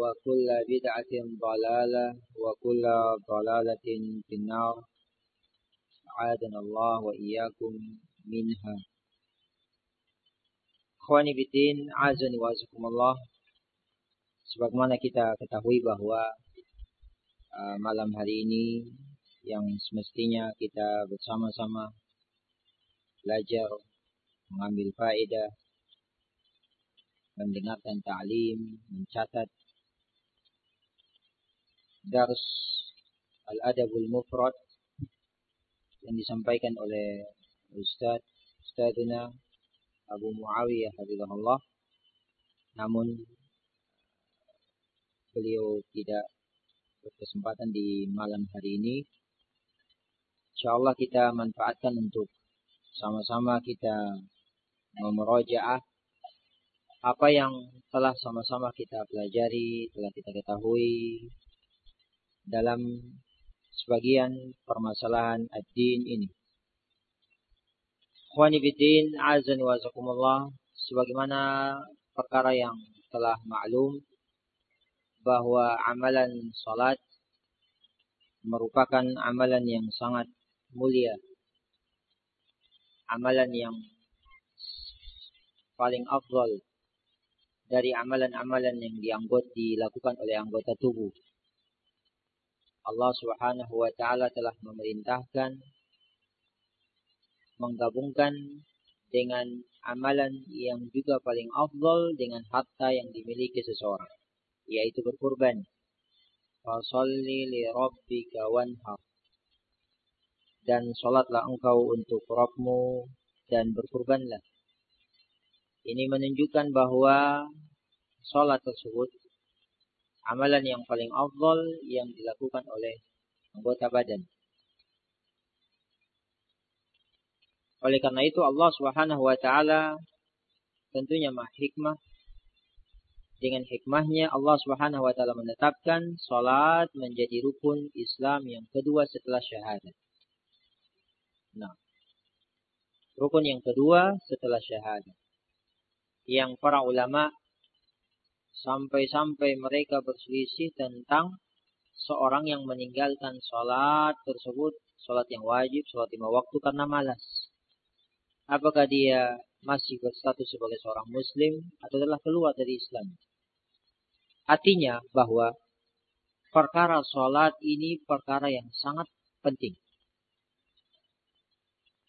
وكل بدعة ضلالة وكل ضلالة في النار أعاذنا الله وإياكم منها Khawani bidin, azani wa azakumullah. Sebagaimana kita ketahui bahwa uh, malam hari ini yang semestinya kita bersama-sama belajar, mengambil faedah, mendengarkan ta'lim, mencatat dars Al-Adabul Mufrad yang disampaikan oleh Ustaz Ustazuna Abu Muawiyah Habibullah namun beliau tidak berkesempatan di malam hari ini. Insyaallah kita manfaatkan untuk sama-sama kita memerojaah apa yang telah sama-sama kita pelajari, telah kita ketahui dalam sebagian permasalahan ad-din ini. Khwani bidin, azan wa sebagaimana perkara yang telah maklum bahwa amalan salat merupakan amalan yang sangat mulia. Amalan yang paling afdal dari amalan-amalan yang dianggot dilakukan oleh anggota tubuh. Allah Subhanahu wa taala telah memerintahkan menggabungkan dengan amalan yang juga paling afdal dengan harta yang dimiliki seseorang yaitu berkurban fasalli li rabbika wanhar. Dan salatlah engkau untuk Rabbmu dan berkurbanlah ini menunjukkan bahwa salat tersebut amalan yang paling afdal yang dilakukan oleh anggota badan Oleh karena itu Allah Subhanahu wa taala tentunya mah hikmah dengan hikmahnya Allah Subhanahu wa taala menetapkan salat menjadi rukun Islam yang kedua setelah syahadat. Nah, rukun yang kedua setelah syahadat. Yang para ulama sampai-sampai mereka berselisih tentang seorang yang meninggalkan salat tersebut, salat yang wajib, salat lima waktu karena malas apakah dia masih berstatus sebagai seorang muslim atau telah keluar dari Islam. Artinya bahwa perkara sholat ini perkara yang sangat penting.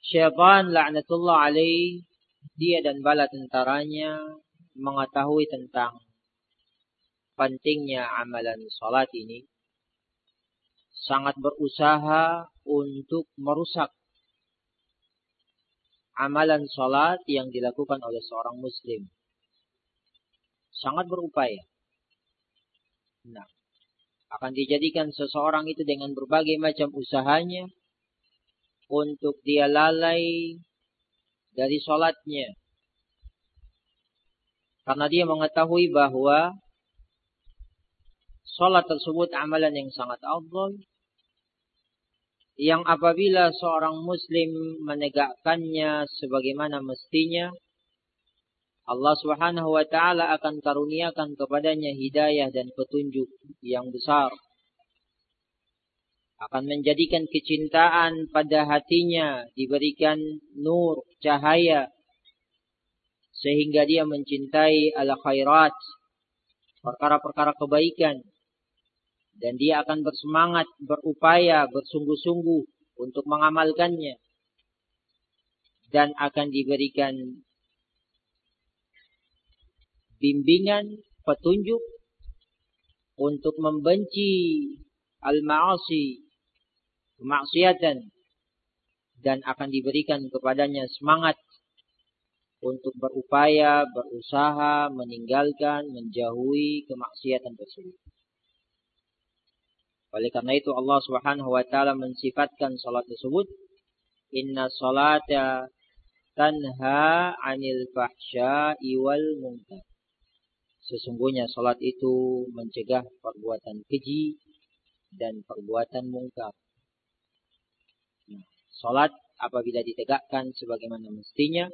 Syaitan la'natullah alaih, dia dan bala tentaranya mengetahui tentang pentingnya amalan sholat ini. sangat berusaha untuk merusak amalan sholat yang dilakukan oleh seorang muslim. Sangat berupaya. Nah, akan dijadikan seseorang itu dengan berbagai macam usahanya untuk dia lalai dari sholatnya. Karena dia mengetahui bahwa Salat tersebut amalan yang sangat afdal yang apabila seorang muslim menegakkannya sebagaimana mestinya Allah Subhanahu wa taala akan karuniakan kepadanya hidayah dan petunjuk yang besar. Akan menjadikan kecintaan pada hatinya diberikan nur cahaya sehingga dia mencintai al khairat perkara-perkara kebaikan dan dia akan bersemangat, berupaya, bersungguh-sungguh untuk mengamalkannya dan akan diberikan bimbingan, petunjuk untuk membenci al-ma'asi, kemaksiatan dan akan diberikan kepadanya semangat untuk berupaya, berusaha, meninggalkan, menjauhi kemaksiatan tersebut. Oleh karena itu Allah Subhanahu wa taala mensifatkan salat tersebut inna salata tanha 'anil fahsya'i wal munkar. Sesungguhnya salat itu mencegah perbuatan keji dan perbuatan mungkar. Nah, salat apabila ditegakkan sebagaimana mestinya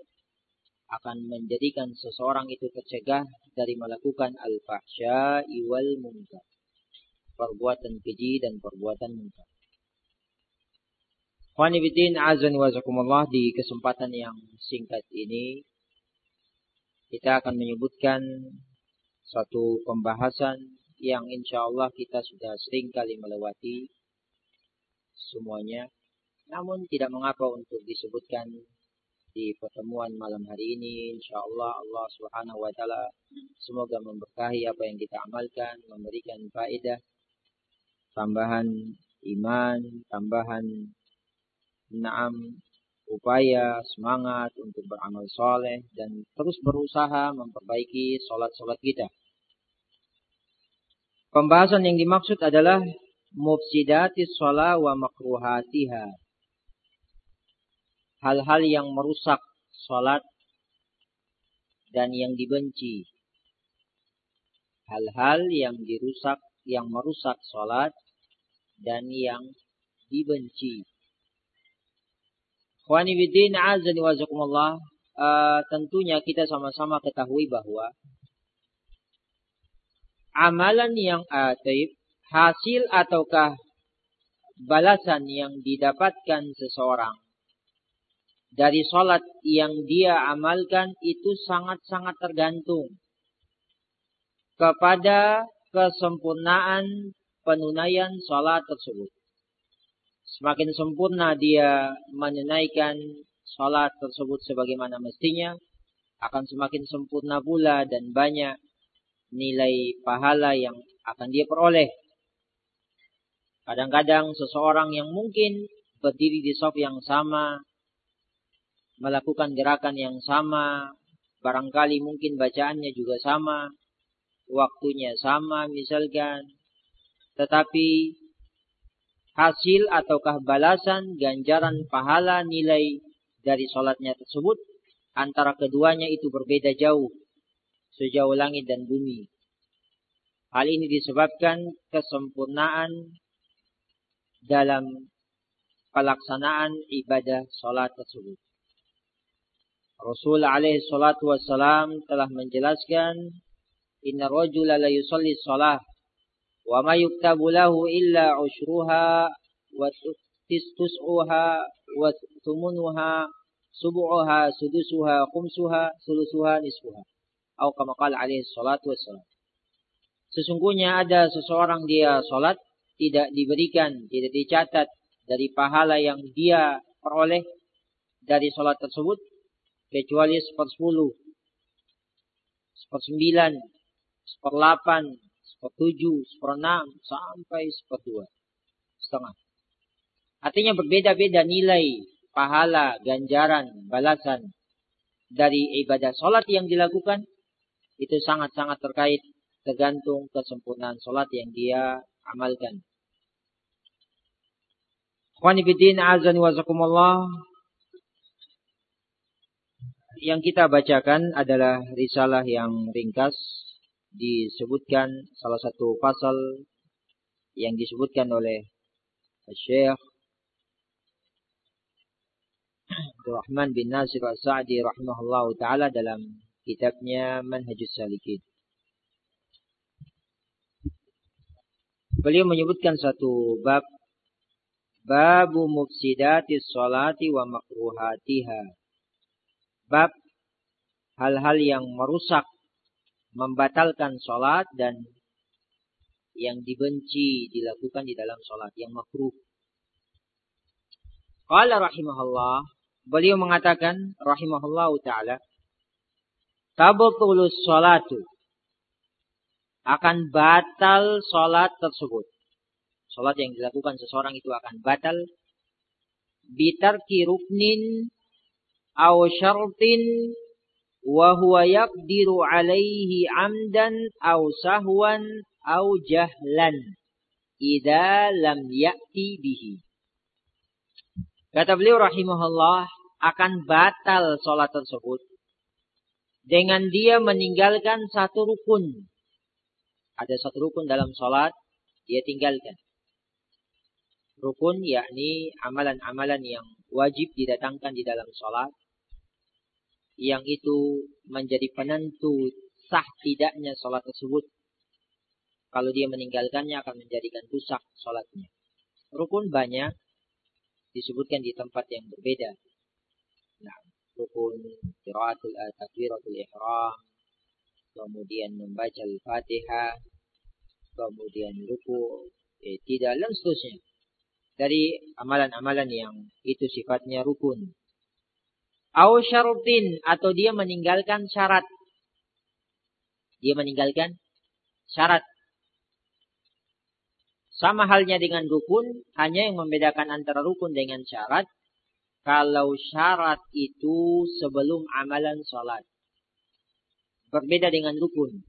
akan menjadikan seseorang itu tercegah dari melakukan al-fahsya'i wal munkar perbuatan keji dan perbuatan munkar. Khwanibidin azan wazakumullah di kesempatan yang singkat ini kita akan menyebutkan satu pembahasan yang insya Allah kita sudah sering kali melewati semuanya. Namun tidak mengapa untuk disebutkan di pertemuan malam hari ini. Insya Allah Allah subhanahu wa ta'ala semoga memberkahi apa yang kita amalkan, memberikan faedah tambahan iman, tambahan naam upaya, semangat untuk beramal soleh dan terus berusaha memperbaiki solat-solat kita. Pembahasan yang dimaksud adalah mufsidatis sholat wa makruhatiha. Hal-hal yang merusak solat dan yang dibenci. Hal-hal yang dirusak, yang merusak solat dan yang dibenci. Khwani bidin azani wazakumullah. Uh, tentunya kita sama-sama ketahui bahwa amalan yang ataib, hasil ataukah balasan yang didapatkan seseorang dari sholat yang dia amalkan itu sangat-sangat tergantung kepada kesempurnaan penunaian sholat tersebut. Semakin sempurna dia menunaikan sholat tersebut sebagaimana mestinya, akan semakin sempurna pula dan banyak nilai pahala yang akan dia peroleh. Kadang-kadang seseorang yang mungkin berdiri di soft yang sama, melakukan gerakan yang sama, barangkali mungkin bacaannya juga sama, waktunya sama misalkan, tetapi hasil ataukah balasan, ganjaran, pahala, nilai dari sholatnya tersebut antara keduanya itu berbeda jauh sejauh langit dan bumi. Hal ini disebabkan kesempurnaan dalam pelaksanaan ibadah sholat tersebut. Rasul alaihi salatu wassalam telah menjelaskan Inna rajula la yusalli wa ma yuktabu lahu illa ushruha wa tistus'uha wa tumunuha subu'uha sudusuha atau kama qala alaihi salatu wassalam. Sesungguhnya ada seseorang dia salat tidak diberikan, tidak dicatat dari pahala yang dia peroleh dari salat tersebut kecuali sepersepuluh, sepersembilan, seperlapan, sepertujuh, seperenam, sampai seperdua. setengah. Artinya berbeda-beda nilai pahala, ganjaran, balasan dari ibadah sholat yang dilakukan itu sangat-sangat terkait tergantung kesempurnaan sholat yang dia amalkan. Khwanibidin azan wazakumullah yang kita bacakan adalah risalah yang ringkas disebutkan salah satu pasal yang disebutkan oleh Syekh Abdurrahman bin Nasir Al-Sa'di rahimahullah taala dalam kitabnya Manhajus Salikin. Beliau menyebutkan satu bab Babu mufsidatis salati wa makruhatiha. Bab hal-hal yang merusak, membatalkan salat dan yang dibenci dilakukan di dalam salat, yang makruh. Qala rahimahullah Beliau mengatakan rahimahullahu taala tabtulus salatu akan batal salat tersebut. Salat yang dilakukan seseorang itu akan batal bitarki ruknin aw syartin wa huwa yaqdiru alaihi amdan aw sahwan aw jahlan idza lam ya'ti bihi Kata beliau rahimahullah akan batal sholat tersebut. Dengan dia meninggalkan satu rukun. Ada satu rukun dalam sholat, dia tinggalkan. Rukun yakni amalan-amalan yang wajib didatangkan di dalam sholat. Yang itu menjadi penentu sah tidaknya sholat tersebut. Kalau dia meninggalkannya akan menjadikan rusak sholatnya. Rukun banyak, disebutkan di tempat yang berbeda. Nah, rukun qiraatul eh, takbiratul ihram, kemudian membaca Al-Fatihah, kemudian ruku, eh, tidak dan seterusnya. Dari amalan-amalan yang itu sifatnya rukun. Au syarutin atau dia meninggalkan syarat. Dia meninggalkan syarat. Sama halnya dengan rukun, hanya yang membedakan antara rukun dengan syarat. Kalau syarat itu sebelum amalan sholat. Berbeda dengan rukun.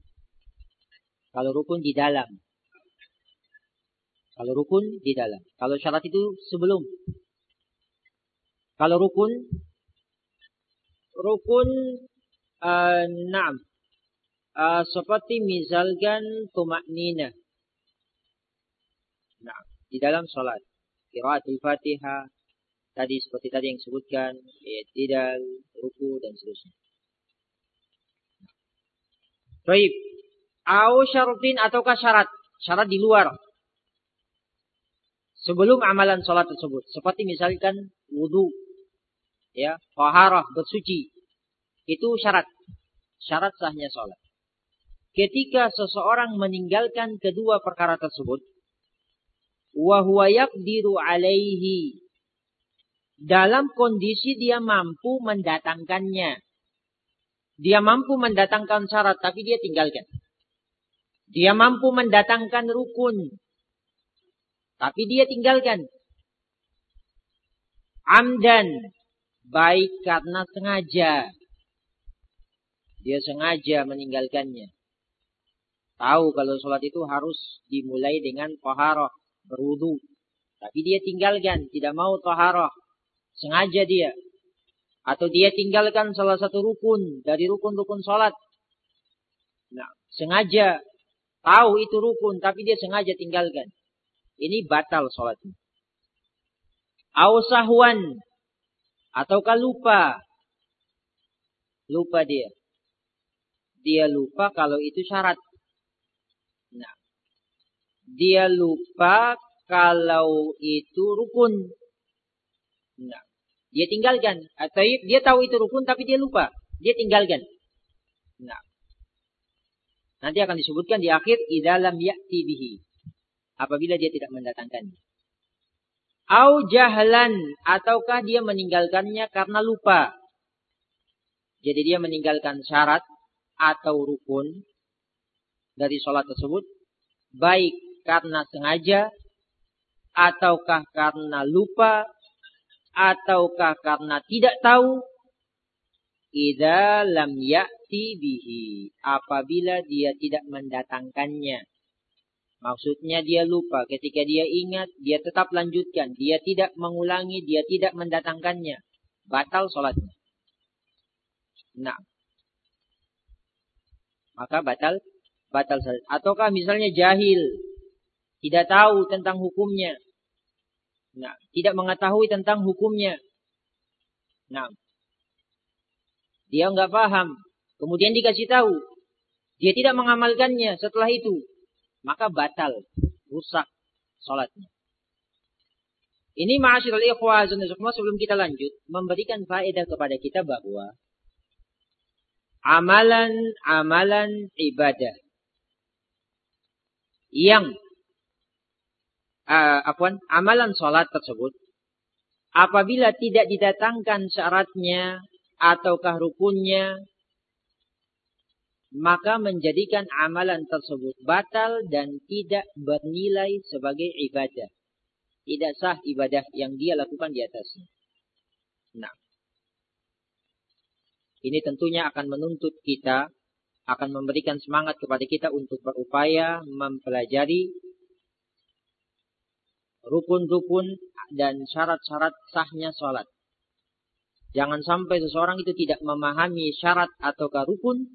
Kalau rukun di dalam. Kalau rukun di dalam. Kalau syarat itu sebelum. Kalau rukun, rukun uh, enam. Uh, seperti misalkan tumak nina Nah, di dalam sholat. Kiraatul Fatihah. Tadi seperti tadi yang disebutkan. Tidak, ruku dan seterusnya. Baik. Au syarutin ataukah syarat? Syarat di luar. Sebelum amalan sholat tersebut. Seperti misalkan wudhu. Ya, faharah, bersuci. Itu syarat. Syarat sahnya sholat. Ketika seseorang meninggalkan kedua perkara tersebut, wa huwa yaqdiru alaihi dalam kondisi dia mampu mendatangkannya. Dia mampu mendatangkan syarat tapi dia tinggalkan. Dia mampu mendatangkan rukun tapi dia tinggalkan. Amdan baik karena sengaja. Dia sengaja meninggalkannya. Tahu kalau sholat itu harus dimulai dengan taharah berwudu. Tapi dia tinggalkan, tidak mau taharah. Sengaja dia. Atau dia tinggalkan salah satu rukun dari rukun-rukun sholat. Nah, sengaja tahu itu rukun, tapi dia sengaja tinggalkan. Ini batal sholatnya. Ausahwan. Ataukah lupa. Lupa dia. Dia lupa kalau itu syarat dia lupa kalau itu rukun. Nah, dia tinggalkan. Atau dia tahu itu rukun tapi dia lupa. Dia tinggalkan. Nah. Nanti akan disebutkan di akhir idalam ya'ti bihi. Apabila dia tidak mendatangkannya. Au jahlan ataukah dia meninggalkannya karena lupa. Jadi dia meninggalkan syarat atau rukun dari sholat tersebut. Baik karena sengaja ataukah karena lupa, ataukah karena tidak tahu, idza lam ya'ti bihi, apabila dia tidak mendatangkannya. Maksudnya dia lupa, ketika dia ingat, dia tetap lanjutkan, dia tidak mengulangi, dia tidak mendatangkannya. Batal sholatnya. Nah. Maka batal, batal sholat. Ataukah misalnya jahil, tidak tahu tentang hukumnya. Nah, tidak mengetahui tentang hukumnya. Nah, dia nggak paham. Kemudian dikasih tahu, dia tidak mengamalkannya setelah itu, maka batal, rusak sholatnya. Ini ma'asyiral ikhwah sebelum kita lanjut memberikan faedah kepada kita bahwa amalan-amalan ibadah yang uh, amalan sholat tersebut apabila tidak didatangkan syaratnya ataukah rukunnya maka menjadikan amalan tersebut batal dan tidak bernilai sebagai ibadah. Tidak sah ibadah yang dia lakukan di atasnya. Nah, ini tentunya akan menuntut kita, akan memberikan semangat kepada kita untuk berupaya mempelajari rukun-rukun dan syarat-syarat sahnya sholat. Jangan sampai seseorang itu tidak memahami syarat atau rukun,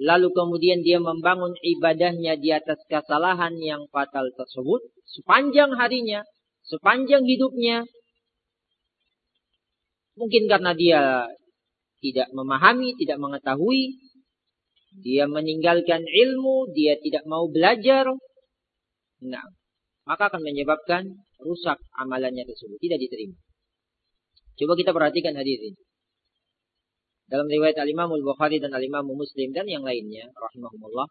lalu kemudian dia membangun ibadahnya di atas kesalahan yang fatal tersebut, sepanjang harinya, sepanjang hidupnya, mungkin karena dia tidak memahami, tidak mengetahui, dia meninggalkan ilmu, dia tidak mau belajar, nah, maka akan menyebabkan rusak amalannya tersebut, tidak diterima. Coba kita perhatikan hadis ini. Dalam riwayat Al-Imam Al-Bukhari dan Al-Imam Muslim dan yang lainnya, rahimahumullah,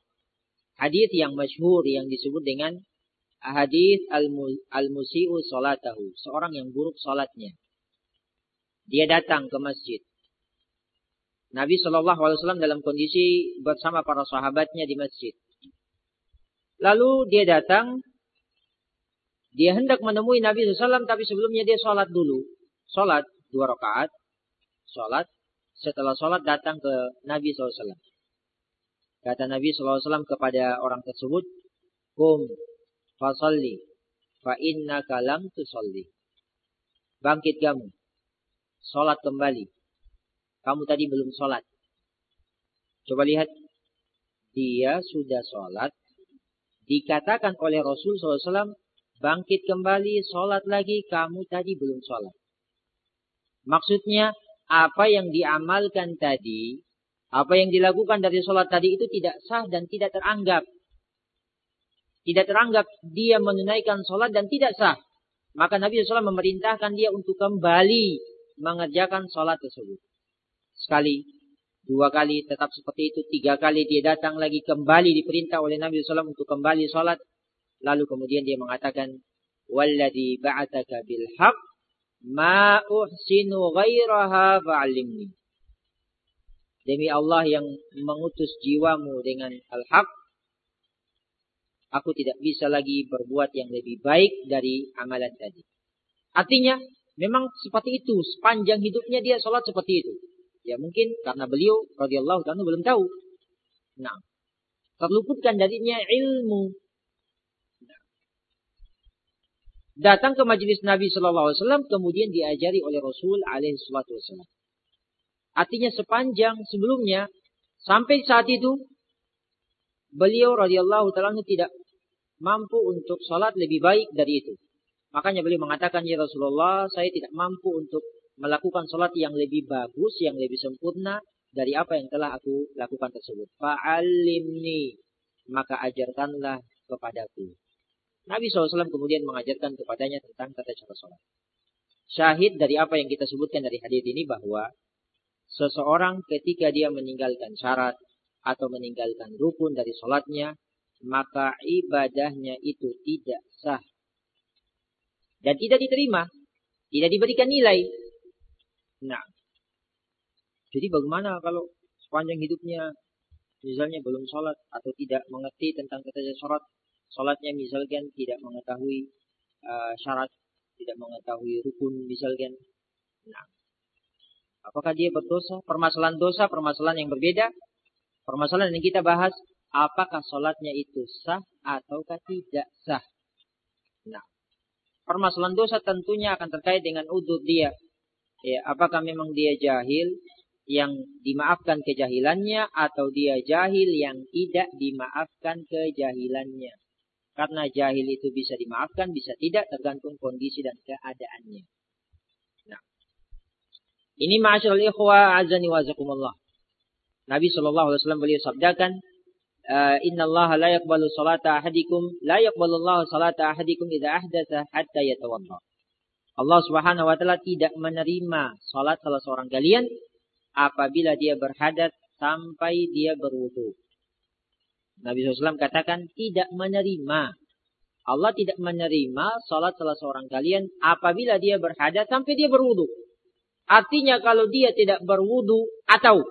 hadis yang masyhur yang disebut dengan hadis al-musi'u salatahu, seorang yang buruk salatnya. Dia datang ke masjid. Nabi Shallallahu Alaihi Wasallam dalam kondisi bersama para sahabatnya di masjid. Lalu dia datang dia hendak menemui Nabi SAW, tapi sebelumnya dia sholat dulu. Sholat dua rakaat. Sholat. Setelah sholat datang ke Nabi SAW. Kata Nabi SAW kepada orang tersebut, Kum fasalli fa inna kalam tusalli. Bangkit kamu. Sholat kembali. Kamu tadi belum sholat. Coba lihat. Dia sudah sholat. Dikatakan oleh Rasul SAW, bangkit kembali, sholat lagi, kamu tadi belum sholat. Maksudnya, apa yang diamalkan tadi, apa yang dilakukan dari sholat tadi itu tidak sah dan tidak teranggap. Tidak teranggap dia menunaikan sholat dan tidak sah. Maka Nabi SAW memerintahkan dia untuk kembali mengerjakan sholat tersebut. Sekali, dua kali, tetap seperti itu. Tiga kali dia datang lagi kembali diperintah oleh Nabi SAW untuk kembali sholat. Lalu kemudian dia mengatakan, Walladhi ba'ataka bil haq, ma uhsinu ghairaha fa'alimni. Demi Allah yang mengutus jiwamu dengan al-haq, aku tidak bisa lagi berbuat yang lebih baik dari amalan tadi. Artinya, memang seperti itu. Sepanjang hidupnya dia sholat seperti itu. Ya mungkin karena beliau radhiyallahu taala belum tahu. Nah, terluputkan darinya ilmu datang ke majelis Nabi Shallallahu Alaihi Wasallam kemudian diajari oleh Rasul Alaihi Wasallam. Artinya sepanjang sebelumnya sampai saat itu beliau radhiyallahu taala tidak mampu untuk sholat lebih baik dari itu. Makanya beliau mengatakan ya Rasulullah saya tidak mampu untuk melakukan sholat yang lebih bagus, yang lebih sempurna dari apa yang telah aku lakukan tersebut. Fa'alimni maka ajarkanlah kepadaku. Nabi SAW kemudian mengajarkan kepadanya tentang tata cara sholat. Syahid dari apa yang kita sebutkan dari hadis ini bahwa seseorang ketika dia meninggalkan syarat atau meninggalkan rukun dari sholatnya, maka ibadahnya itu tidak sah. Dan tidak diterima. Tidak diberikan nilai. Nah. Jadi bagaimana kalau sepanjang hidupnya misalnya belum sholat atau tidak mengerti tentang cara sholat Sholatnya misalkan tidak mengetahui uh, syarat, tidak mengetahui rukun misalkan. Nah, apakah dia berdosa? Permasalahan dosa, permasalahan yang berbeda. Permasalahan yang kita bahas, apakah sholatnya itu sah ataukah tidak sah. Nah, permasalahan dosa tentunya akan terkait dengan udut dia. Ya, apakah memang dia jahil yang dimaafkan kejahilannya atau dia jahil yang tidak dimaafkan kejahilannya. Karena jahil itu bisa dimaafkan, bisa tidak, tergantung kondisi dan keadaannya. Nah. Ini ma'asyiral ikhwa azani wa zakumullah. Nabi wasallam beliau sabdakan, eh, "Inna Allah la yaqbalu salata ahadikum, la yaqbalu Allah salata ahadikum idza ahdatsa hatta yatawadda." Allah Subhanahu wa taala tidak menerima salat salah seorang kalian apabila dia berhadat sampai dia berwudu. Nabi SAW katakan tidak menerima. Allah tidak menerima salat salah seorang kalian apabila dia berhadat sampai dia berwudu. Artinya kalau dia tidak berwudu atau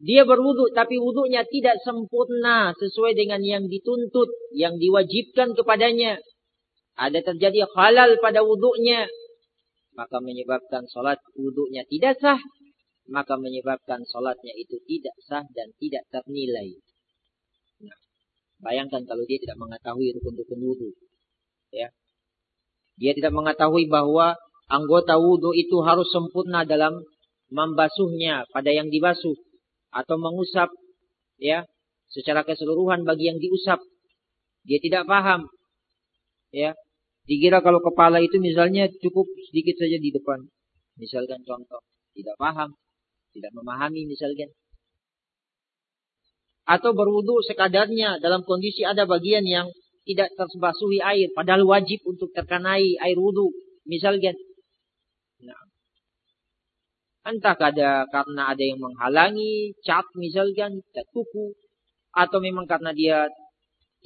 dia berwudu tapi wudunya tidak sempurna sesuai dengan yang dituntut, yang diwajibkan kepadanya. Ada terjadi halal pada wudunya. Maka menyebabkan salat wudunya tidak sah. Maka menyebabkan salatnya itu tidak sah dan tidak ternilai. Bayangkan kalau dia tidak mengetahui rukun-rukun wudhu. Ya. Dia tidak mengetahui bahwa anggota wudhu itu harus sempurna dalam membasuhnya pada yang dibasuh. Atau mengusap ya secara keseluruhan bagi yang diusap. Dia tidak paham. Ya. Dikira kalau kepala itu misalnya cukup sedikit saja di depan. Misalkan contoh. Tidak paham. Tidak memahami misalkan atau berwudu sekadarnya dalam kondisi ada bagian yang tidak terbasuhi air padahal wajib untuk terkenai air wudu. Misalnya nah, entah ada karena ada yang menghalangi cat misalkan cat kuku atau memang karena dia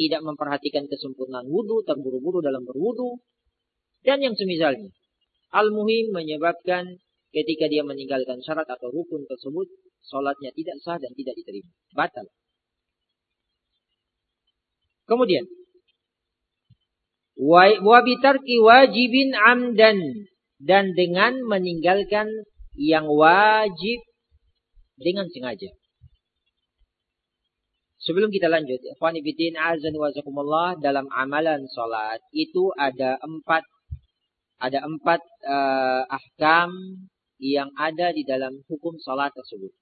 tidak memperhatikan kesempurnaan wudu terburu-buru dalam berwudu. Dan yang semisalnya al-muhim menyebabkan ketika dia meninggalkan syarat atau rukun tersebut sholatnya tidak sah dan tidak diterima. Batal Kemudian wa bitarki wajibin amdan dan dengan meninggalkan yang wajib dengan sengaja. Sebelum kita lanjut, ikhwan fillah azan wa dalam amalan salat itu ada empat ada empat uh, ahkam yang ada di dalam hukum salat tersebut.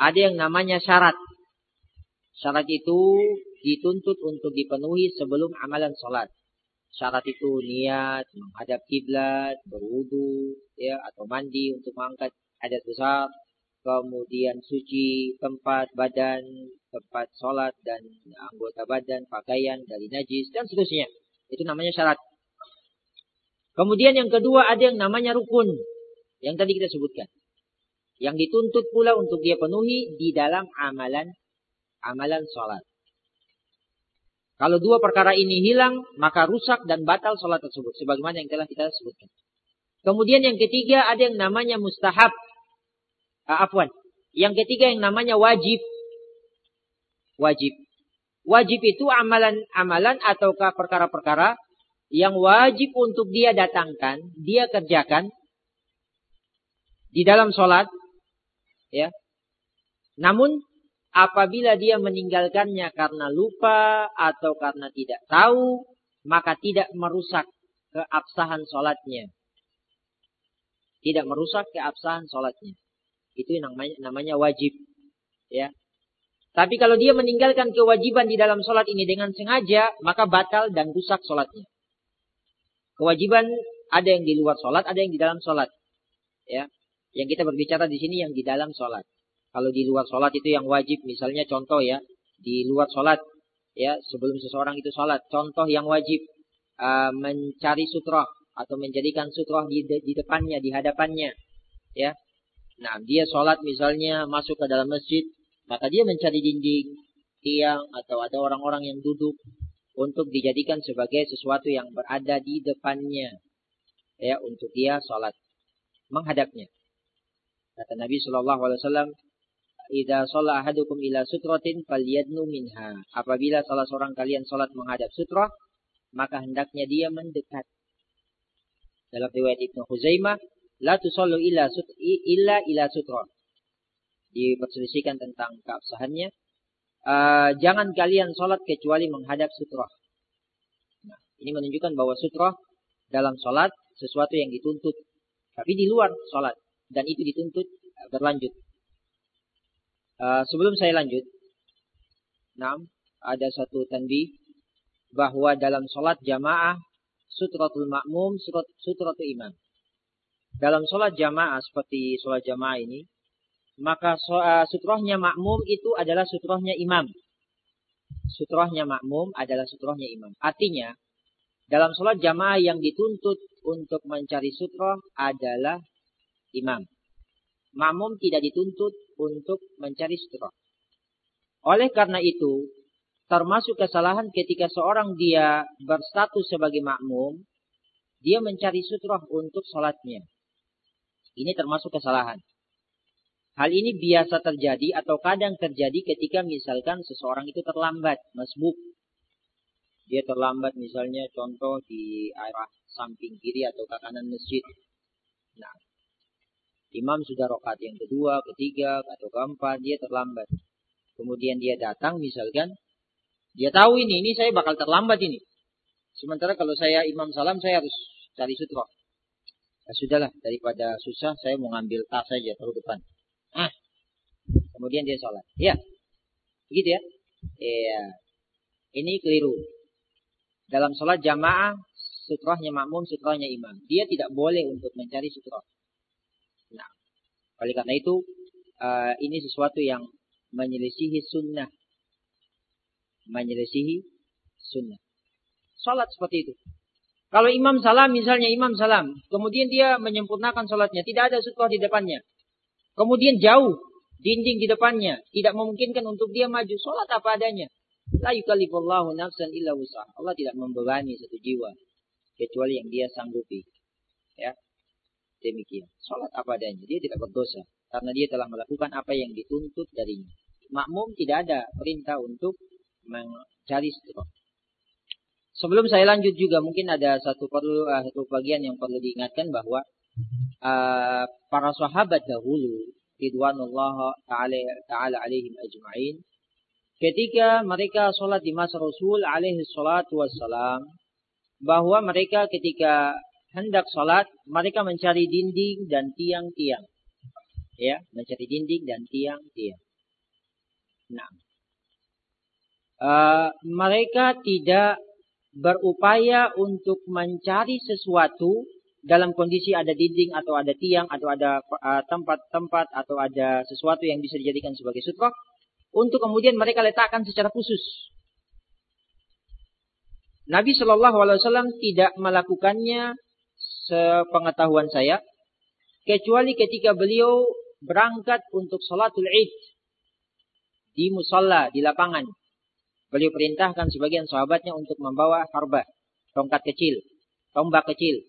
Ada yang namanya syarat. Syarat itu dituntut untuk dipenuhi sebelum amalan sholat. Syarat itu niat, menghadap kiblat, berwudu, ya atau mandi untuk mengangkat hadas besar, kemudian suci tempat badan, tempat sholat dan anggota badan, pakaian dari najis dan seterusnya. Itu namanya syarat. Kemudian yang kedua ada yang namanya rukun, yang tadi kita sebutkan. Yang dituntut pula untuk dia penuhi di dalam amalan amalan sholat. Kalau dua perkara ini hilang, maka rusak dan batal sholat tersebut. Sebagaimana yang telah kita sebutkan. Kemudian yang ketiga ada yang namanya mustahab. Uh, afwan. Yang ketiga yang namanya wajib. Wajib. Wajib itu amalan-amalan ataukah perkara-perkara yang wajib untuk dia datangkan, dia kerjakan di dalam sholat. Ya. Namun apabila dia meninggalkannya karena lupa atau karena tidak tahu, maka tidak merusak keabsahan sholatnya. Tidak merusak keabsahan sholatnya. Itu namanya, namanya wajib. Ya. Tapi kalau dia meninggalkan kewajiban di dalam sholat ini dengan sengaja, maka batal dan rusak sholatnya. Kewajiban ada yang di luar sholat, ada yang di dalam sholat. Ya. Yang kita berbicara di sini yang di dalam sholat. Kalau di luar sholat itu yang wajib, misalnya contoh ya, di luar sholat, ya sebelum seseorang itu sholat, contoh yang wajib uh, mencari sutroh atau menjadikan sutroh di, di depannya, di hadapannya, ya. Nah, dia sholat misalnya masuk ke dalam masjid, maka dia mencari dinding, tiang, atau ada orang-orang yang duduk untuk dijadikan sebagai sesuatu yang berada di depannya, ya, untuk dia sholat menghadapnya. Kata Nabi Shallallahu Alaihi Wasallam, Ida sholat ahadukum ila sutratin falyadnu minha. Apabila salah seorang kalian sholat menghadap sutrah, maka hendaknya dia mendekat Dalam riwayat Ibnu Huzaimah, la tusallu illa sut illa ila sutra. Diperselisihkan tentang keabsahannya. Uh, jangan kalian sholat kecuali menghadap sutra. Nah, ini menunjukkan bahwa sutra dalam sholat sesuatu yang dituntut. Tapi di luar sholat. Dan itu dituntut uh, berlanjut. Uh, sebelum saya lanjut. Nah, ada satu tanbih bahwa dalam sholat jamaah sutratul makmum, sutratul imam. Dalam sholat jamaah seperti sholat jamaah ini, maka uh, sutrohnya makmum itu adalah sutrohnya imam. Sutrohnya makmum adalah sutrohnya imam. Artinya, dalam sholat jamaah yang dituntut untuk mencari sutroh adalah imam. Makmum tidak dituntut untuk mencari sutroh. Oleh karena itu, termasuk kesalahan ketika seorang dia berstatus sebagai makmum, dia mencari sutroh untuk sholatnya. Ini termasuk kesalahan. Hal ini biasa terjadi atau kadang terjadi ketika misalkan seseorang itu terlambat, masbuk. Dia terlambat misalnya contoh di arah samping kiri atau ke kanan masjid. Nah, imam sudah rokat yang kedua, ketiga, atau keempat, dia terlambat. Kemudian dia datang misalkan, dia tahu ini, ini saya bakal terlambat ini. Sementara kalau saya imam salam, saya harus cari sutra. Ya sudahlah, daripada susah, saya mau ngambil tas saja taruh depan. Ah. Kemudian dia sholat. Ya. Begitu ya. Iya. Ini keliru. Dalam sholat jamaah, sutrahnya makmum, sutrahnya imam. Dia tidak boleh untuk mencari sutrah. Oleh karena itu, uh, ini sesuatu yang menyelisihi sunnah. Menyelisihi sunnah. Sholat seperti itu. Kalau imam salam, misalnya imam salam, kemudian dia menyempurnakan sholatnya, tidak ada sutra di depannya. Kemudian jauh, dinding di depannya, tidak memungkinkan untuk dia maju, sholat apa adanya. La yukalifullahu nafsan illa wusah. Allah tidak membebani satu jiwa, kecuali yang dia sanggupi. Ya, demikian. Sholat apa adanya, dia tidak berdosa. Karena dia telah melakukan apa yang dituntut darinya. Makmum tidak ada perintah untuk mencari sutra. Sebelum saya lanjut juga mungkin ada satu perlu uh, satu bagian yang perlu diingatkan bahwa uh, para sahabat dahulu ridwanullah taala taala alaihim ajmain ketika mereka sholat di masa Rasul alaihi salatu wassalam bahwa mereka ketika hendak sholat mereka mencari dinding dan tiang-tiang. Ya mencari dinding dan tiang-tiang. Nah. Uh, mereka tidak berupaya untuk mencari sesuatu dalam kondisi ada dinding atau ada tiang atau ada uh, tempat-tempat uh, atau ada sesuatu yang bisa dijadikan sebagai sutra untuk kemudian mereka letakkan secara khusus. Nabi Shallallahu Alaihi Wasallam tidak melakukannya sepengetahuan saya kecuali ketika beliau berangkat untuk salatul id di musalla di lapangan Beliau perintahkan sebagian sahabatnya untuk membawa harba, tongkat kecil, tombak kecil,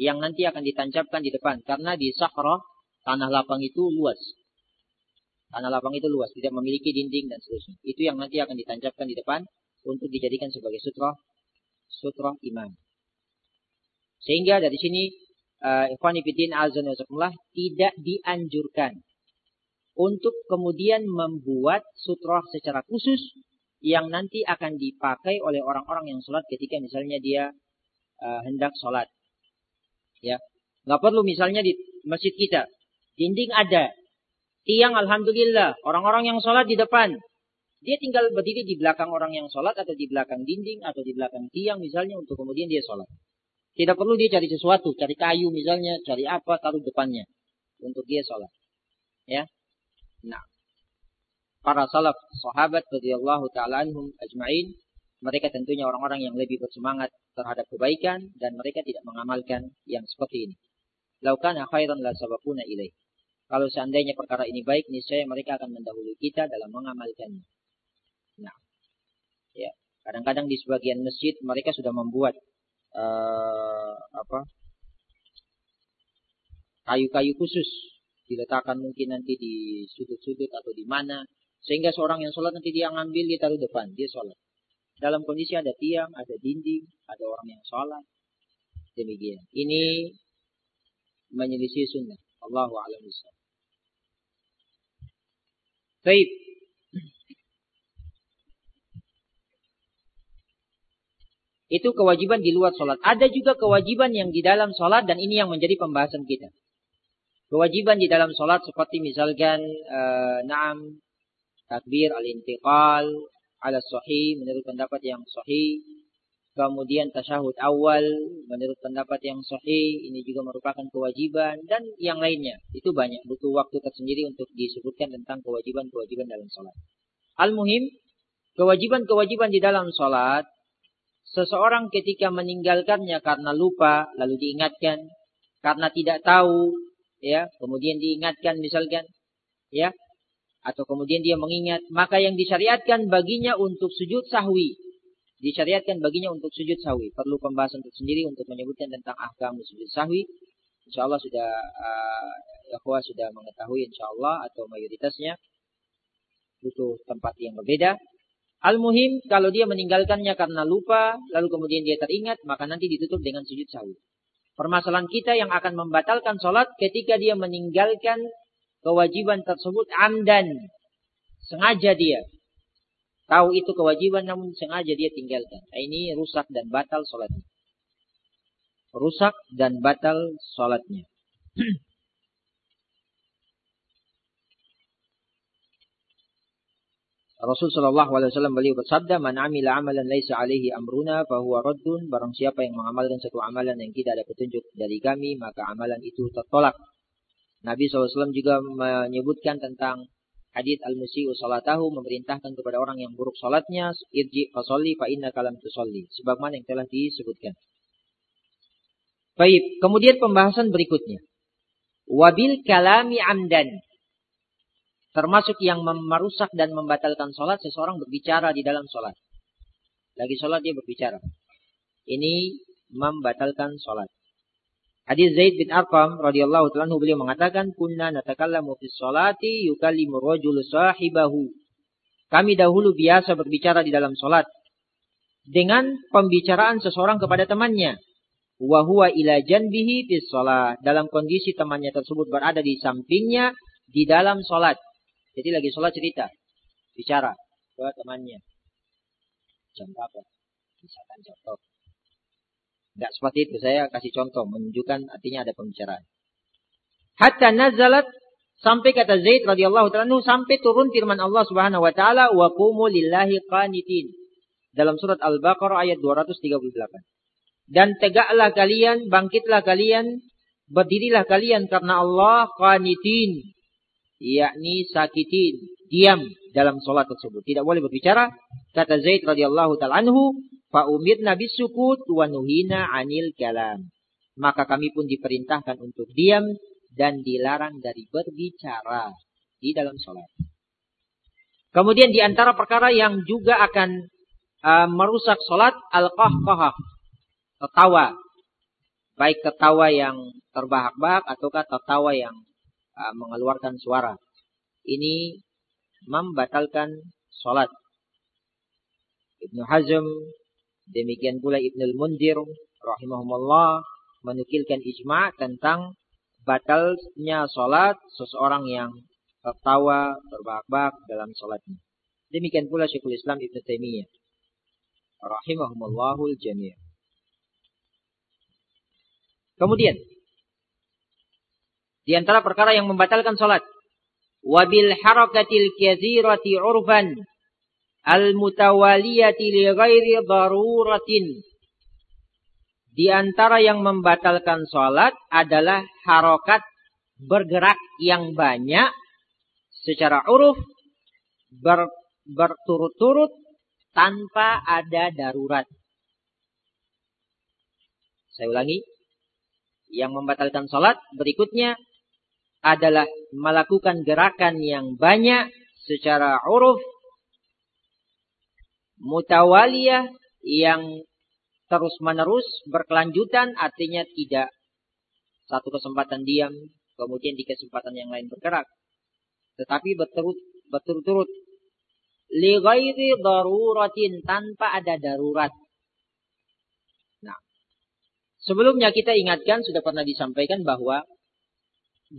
yang nanti akan ditancapkan di depan. Karena di Sahra, tanah lapang itu luas. Tanah lapang itu luas, tidak memiliki dinding dan seterusnya. Itu yang nanti akan ditancapkan di depan untuk dijadikan sebagai sutra, sutra imam. Sehingga dari sini, uh, Ikhwan Ibn Azan tidak dianjurkan untuk kemudian membuat sutra secara khusus yang nanti akan dipakai oleh orang-orang yang sholat ketika misalnya dia uh, hendak sholat. Ya, nggak perlu misalnya di masjid kita dinding ada, tiang alhamdulillah, orang-orang yang sholat di depan, dia tinggal berdiri di belakang orang yang sholat atau di belakang dinding atau di belakang tiang misalnya untuk kemudian dia sholat. Tidak perlu dia cari sesuatu, cari kayu misalnya, cari apa taruh depannya untuk dia sholat. Ya, nah para salaf sahabat radhiyallahu taala anhum ajmain mereka tentunya orang-orang yang lebih bersemangat terhadap kebaikan dan mereka tidak mengamalkan yang seperti ini. Laukana khairan la sabakuna ilaih. Kalau seandainya perkara ini baik, niscaya mereka akan mendahului kita dalam mengamalkannya. Nah, ya, kadang-kadang di sebagian masjid mereka sudah membuat uh, apa kayu-kayu khusus diletakkan mungkin nanti di sudut-sudut atau di mana sehingga seorang yang sholat nanti dia ngambil, dia taruh depan, dia sholat. Dalam kondisi ada tiang, ada dinding, ada orang yang sholat. Demikian. Ini menyelisih sunnah. Allahu a'lam Baik. Itu kewajiban di luar sholat. Ada juga kewajiban yang di dalam sholat dan ini yang menjadi pembahasan kita. Kewajiban di dalam sholat seperti misalkan uh, naam takbir al-intiqal ala sahih menurut pendapat yang sahih kemudian tasyahud awal menurut pendapat yang sahih ini juga merupakan kewajiban dan yang lainnya itu banyak butuh waktu tersendiri untuk disebutkan tentang kewajiban-kewajiban dalam sholat al-muhim kewajiban-kewajiban di dalam sholat seseorang ketika meninggalkannya karena lupa lalu diingatkan karena tidak tahu ya kemudian diingatkan misalkan ya atau kemudian dia mengingat maka yang disyariatkan baginya untuk sujud sahwi disyariatkan baginya untuk sujud sahwi. Perlu pembahasan tersendiri untuk menyebutkan tentang ahkam sujud sahwi. Insyaallah sudah uh, sudah mengetahui insyaallah atau mayoritasnya butuh tempat yang berbeda. Al-muhim kalau dia meninggalkannya karena lupa lalu kemudian dia teringat maka nanti ditutup dengan sujud sahwi. Permasalahan kita yang akan membatalkan sholat ketika dia meninggalkan kewajiban tersebut amdan. Sengaja dia. Tahu itu kewajiban namun sengaja dia tinggalkan. Nah, ini rusak dan batal sholatnya. Rusak dan batal sholatnya. Rasul Shallallahu Alaihi Wasallam beliau bersabda, "Man amila amalan laisa alaihi amruna, fahuwa raddun." Barang siapa yang mengamalkan satu amalan yang tidak ada petunjuk dari kami, maka amalan itu tertolak. Nabi SAW juga menyebutkan tentang Hadis al-musi'u salatahu memerintahkan kepada orang yang buruk salatnya, irji fasolli fa inna kalam tusolli. Sebab mana yang telah disebutkan. Baik, kemudian pembahasan berikutnya. Wabil kalami amdan. Termasuk yang merusak dan membatalkan salat, seseorang berbicara di dalam salat. Lagi salat dia berbicara. Ini membatalkan salat. Hadis Zaid bin Arqam radhiyallahu taala beliau mengatakan kunna natakallamu fi sholati yukallimu rajul sahibahu. Kami dahulu biasa berbicara di dalam salat dengan pembicaraan seseorang kepada temannya. Wa huwa ila janbihi fi shalah. Dalam kondisi temannya tersebut berada di sampingnya di dalam salat. Jadi lagi salat cerita, bicara ke temannya. Contoh apa? Misalkan contoh. Tidak seperti itu. Saya kasih contoh. Menunjukkan artinya ada pembicaraan. Hatta nazalat. Sampai kata Zaid radhiyallahu ta'ala. Sampai turun firman Allah subhanahu wa ta'ala. Wa kumu lillahi qanitin. Dalam surat Al-Baqarah ayat 238. Dan tegaklah kalian. Bangkitlah kalian. Berdirilah kalian karena Allah qanitin. Yakni sakitin. Diam dalam solat tersebut. Tidak boleh berbicara. Kata Zaid radhiyallahu ta'ala anhu. Fa'umirna bisukut wa nuhina anil kalam. Maka kami pun diperintahkan untuk diam dan dilarang dari berbicara di dalam sholat. Kemudian di antara perkara yang juga akan uh, merusak sholat al-qahqahah. Tertawa. Baik tertawa yang terbahak-bahak ataukah tertawa yang uh, mengeluarkan suara. Ini membatalkan sholat. Ibnu Hazm Demikian pula Ibnul Mundir rahimahumullah menukilkan ijma' tentang batalnya salat seseorang yang tertawa, terbahak-bahak dalam salatnya. Demikian pula Syekhul Islam Ibn Taimiyah rahimahumullahul jami'. Kemudian di antara perkara yang membatalkan salat wabil harakatil katsirati urfan al-mutawaliyati li ghairi daruratin. Di antara yang membatalkan sholat adalah harokat bergerak yang banyak secara uruf ber, berturut-turut tanpa ada darurat. Saya ulangi. Yang membatalkan sholat berikutnya adalah melakukan gerakan yang banyak secara uruf mutawaliyah yang terus-menerus berkelanjutan artinya tidak satu kesempatan diam kemudian di kesempatan yang lain bergerak tetapi berturut berturut-turut li ghairi daruratin tanpa ada darurat. Nah, Sebelumnya kita ingatkan sudah pernah disampaikan bahwa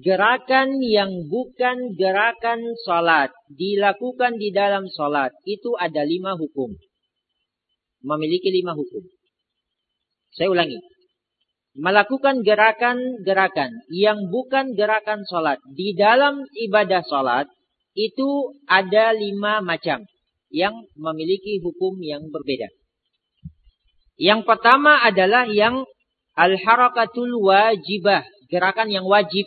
gerakan yang bukan gerakan salat dilakukan di dalam salat itu ada lima hukum. Memiliki lima hukum. Saya ulangi. Melakukan gerakan-gerakan yang bukan gerakan salat di dalam ibadah salat itu ada lima macam yang memiliki hukum yang berbeda. Yang pertama adalah yang al-harakatul wajibah, gerakan yang wajib.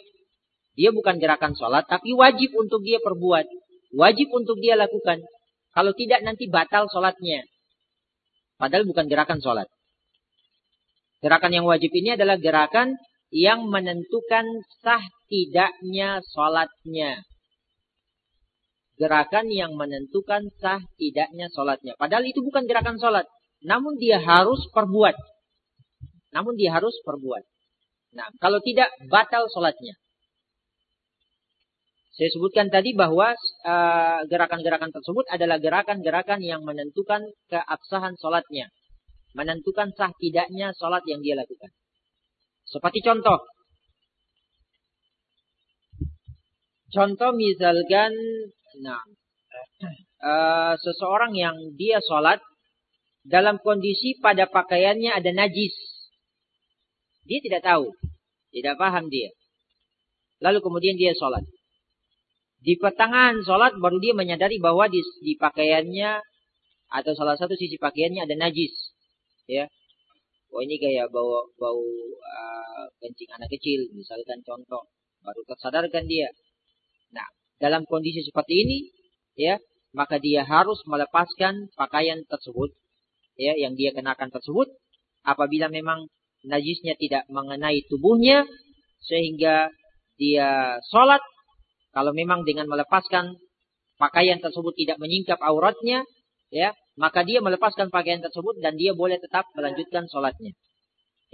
Dia bukan gerakan sholat, tapi wajib untuk dia perbuat. Wajib untuk dia lakukan. Kalau tidak nanti batal sholatnya. Padahal bukan gerakan sholat. Gerakan yang wajib ini adalah gerakan yang menentukan sah tidaknya sholatnya. Gerakan yang menentukan sah tidaknya sholatnya. Padahal itu bukan gerakan sholat. Namun dia harus perbuat. Namun dia harus perbuat. Nah, kalau tidak batal sholatnya. Saya sebutkan tadi bahwa eh, gerakan-gerakan tersebut adalah gerakan-gerakan yang menentukan keabsahan sholatnya. Menentukan sah tidaknya sholat yang dia lakukan. Seperti contoh. Contoh misalkan, nah, uh, seseorang yang dia sholat dalam kondisi pada pakaiannya ada najis. Dia tidak tahu. Tidak paham dia. Lalu kemudian dia sholat. Di pertengahan sholat baru dia menyadari bahwa di, di pakaiannya atau salah satu sisi pakaiannya ada najis. Ya, Oh ini kayak bau bau uh, kencing anak kecil, misalkan contoh, baru tersadarkan dia. Nah, dalam kondisi seperti ini, ya, maka dia harus melepaskan pakaian tersebut ya yang dia kenakan tersebut apabila memang najisnya tidak mengenai tubuhnya sehingga dia sholat kalau memang dengan melepaskan pakaian tersebut tidak menyingkap auratnya ya maka dia melepaskan pakaian tersebut dan dia boleh tetap melanjutkan sholatnya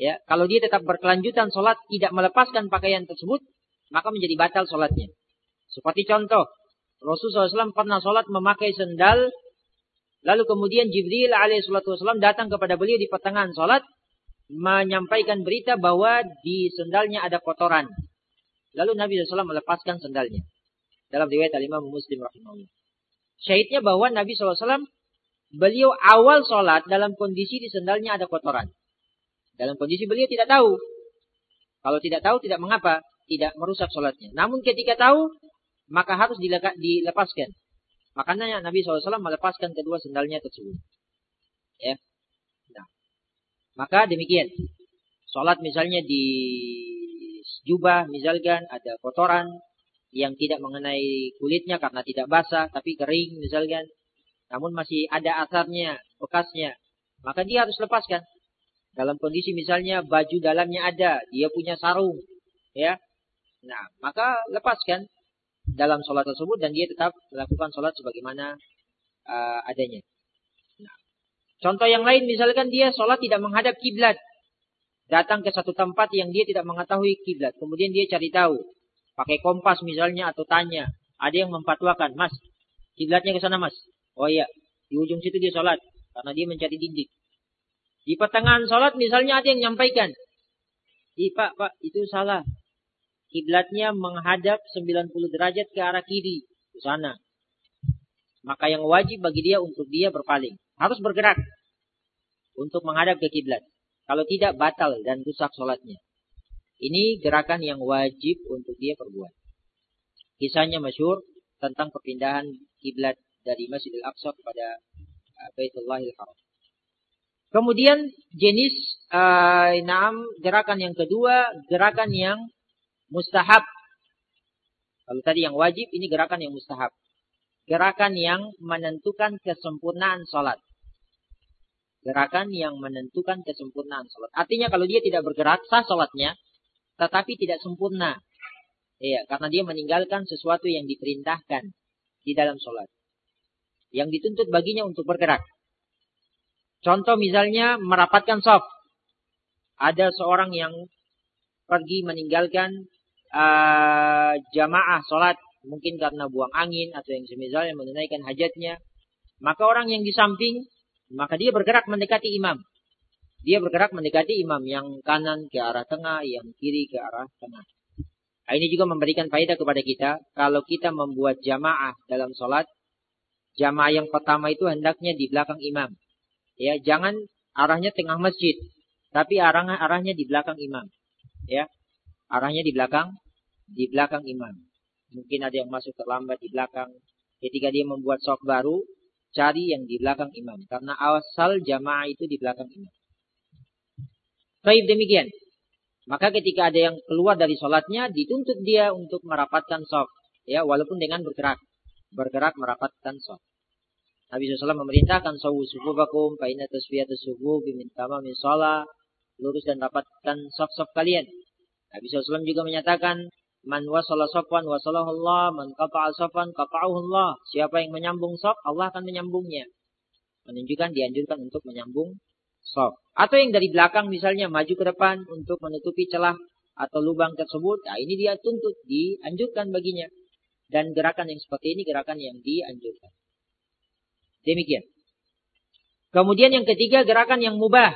ya kalau dia tetap berkelanjutan sholat tidak melepaskan pakaian tersebut maka menjadi batal sholatnya seperti contoh Rasulullah SAW pernah sholat memakai sendal Lalu kemudian Jibril alaihissalam datang kepada beliau di pertengahan sholat. Menyampaikan berita bahwa di sendalnya ada kotoran. Lalu Nabi SAW melepaskan sendalnya. Dalam riwayat Muslim rahimahullah. Syahidnya bahwa Nabi SAW beliau awal sholat dalam kondisi di sendalnya ada kotoran. Dalam kondisi beliau tidak tahu. Kalau tidak tahu tidak mengapa. Tidak merusak sholatnya. Namun ketika tahu maka harus dilepaskan. Makanya Nabi SAW melepaskan kedua sendalnya tersebut. Ya. Nah. Maka demikian. Sholat misalnya di jubah misalkan ada kotoran yang tidak mengenai kulitnya karena tidak basah tapi kering misalkan. Namun masih ada asarnya, bekasnya. Maka dia harus lepaskan. Dalam kondisi misalnya baju dalamnya ada, dia punya sarung. ya. Nah, maka lepaskan dalam sholat tersebut dan dia tetap melakukan sholat sebagaimana uh, adanya. Nah, contoh yang lain misalkan dia sholat tidak menghadap kiblat, datang ke satu tempat yang dia tidak mengetahui kiblat, kemudian dia cari tahu, pakai kompas misalnya atau tanya, ada yang memfatwakan, mas, kiblatnya ke sana mas, oh iya, di ujung situ dia sholat karena dia mencari dinding. Di pertengahan sholat misalnya ada yang menyampaikan, Ih pak, pak, itu salah kiblatnya menghadap 90 derajat ke arah kiri, ke sana. Maka yang wajib bagi dia untuk dia berpaling. Harus bergerak untuk menghadap ke kiblat. Kalau tidak batal dan rusak sholatnya. Ini gerakan yang wajib untuk dia perbuat. Kisahnya masyur tentang perpindahan kiblat dari Masjidil Aqsa kepada uh, Baitullahil Haram. Kemudian jenis uh, enam gerakan yang kedua, gerakan yang mustahab. Kalau tadi yang wajib, ini gerakan yang mustahab. Gerakan yang menentukan kesempurnaan sholat. Gerakan yang menentukan kesempurnaan sholat. Artinya kalau dia tidak bergerak, sah sholatnya. Tetapi tidak sempurna. Iya, karena dia meninggalkan sesuatu yang diperintahkan di dalam sholat. Yang dituntut baginya untuk bergerak. Contoh misalnya merapatkan soft. Ada seorang yang pergi meninggalkan uh, jamaah sholat mungkin karena buang angin atau yang semisalnya menunaikan hajatnya maka orang yang di samping maka dia bergerak mendekati imam Dia bergerak mendekati imam yang kanan ke arah tengah, yang kiri ke arah tengah. Ini juga memberikan faedah kepada kita. Kalau kita membuat jamaah dalam sholat, jamaah yang pertama itu hendaknya di belakang imam. Ya, jangan arahnya tengah masjid, tapi arahnya arahnya di belakang imam. Ya, arahnya di belakang di belakang imam. Mungkin ada yang masuk terlambat di belakang. Ketika dia membuat sok baru, cari yang di belakang imam. Karena asal jamaah itu di belakang imam. Baik demikian. Maka ketika ada yang keluar dari sholatnya, dituntut dia untuk merapatkan sok. Ya, walaupun dengan bergerak. Bergerak merapatkan sok. Nabi SAW memerintahkan sawu sufubakum fa'inna tasfiyatus sufu bimintama min sholat. Lurus dan rapatkan sok-sok kalian. Nabi SAW juga menyatakan, Man wasala sofan Allah, man qata'a sofan Allah. Siapa yang menyambung sok, Allah akan menyambungnya. Menunjukkan dianjurkan untuk menyambung sok. Atau yang dari belakang misalnya maju ke depan untuk menutupi celah atau lubang tersebut. Nah ini dia tuntut, dianjurkan baginya. Dan gerakan yang seperti ini gerakan yang dianjurkan. Demikian. Kemudian yang ketiga gerakan yang mubah.